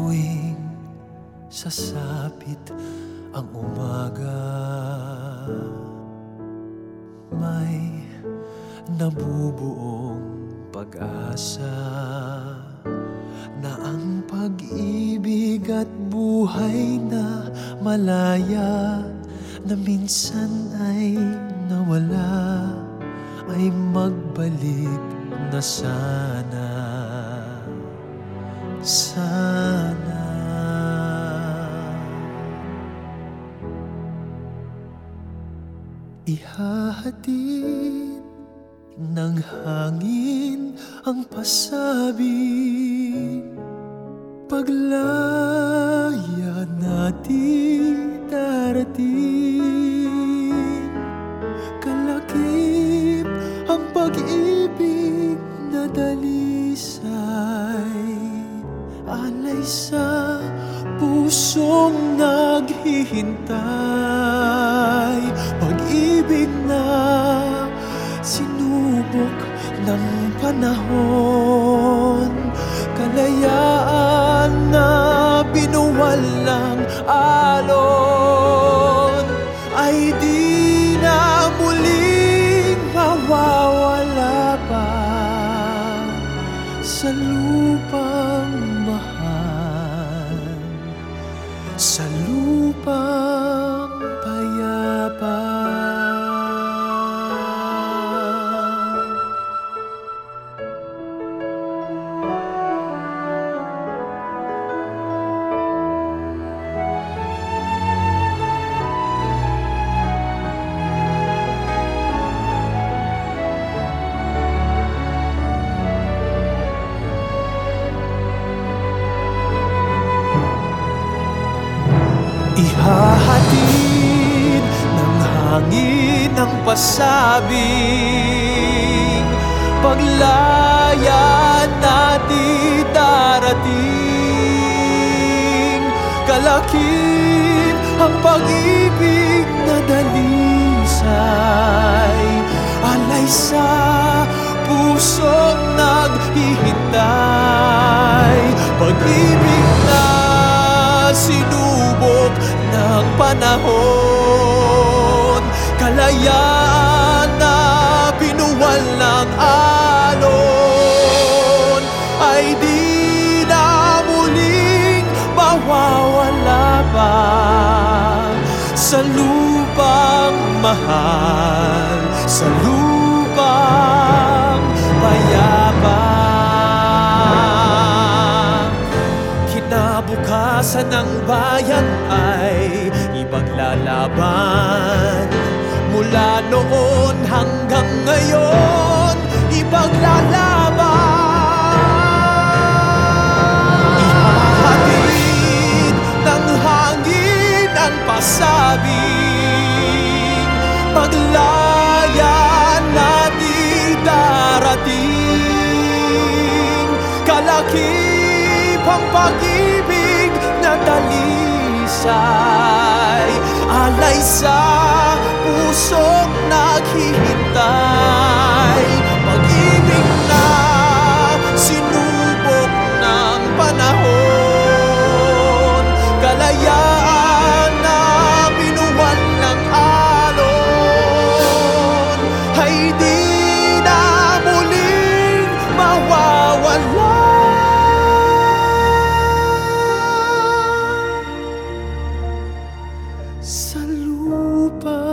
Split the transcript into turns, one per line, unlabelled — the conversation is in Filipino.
tuwing sasapit ang umaga. May nabubuong pag-asa Na ang pag-ibig at buhay na malaya Na minsan ay nawala Ay magbalik na sana. Sana Ihahatid ng hangin ang pasabi. Paglaya natin darating. Kalakip ang pag-ibig na dalisay. Alay sa pusong naghihintay ng panahon. Kalayaan na binuwal alon. Ay di na muling mawawala pa Sa lupang mahal. Sa lupang Ihahatid ng hangin ang pasabing Paglaya natin darating Kalakip ang pag-ibig na dalisay Alay sa pusong naghihintay Pag-ibig na sinubok ng panahon. Kalayaan na binuwal ng alon. Ay di na muling mawawala pa Sa lupang mahal Sa lupang payapa Kinabukasan ng bayan ay ipaglalaban. Mula noon hanggang ngayon ipaglalaban. Ihahatid ng hangin ang pasabing Paglaya natin darating. Kalakip ang pag-ibig na dalisay Alay sa naghihintay open.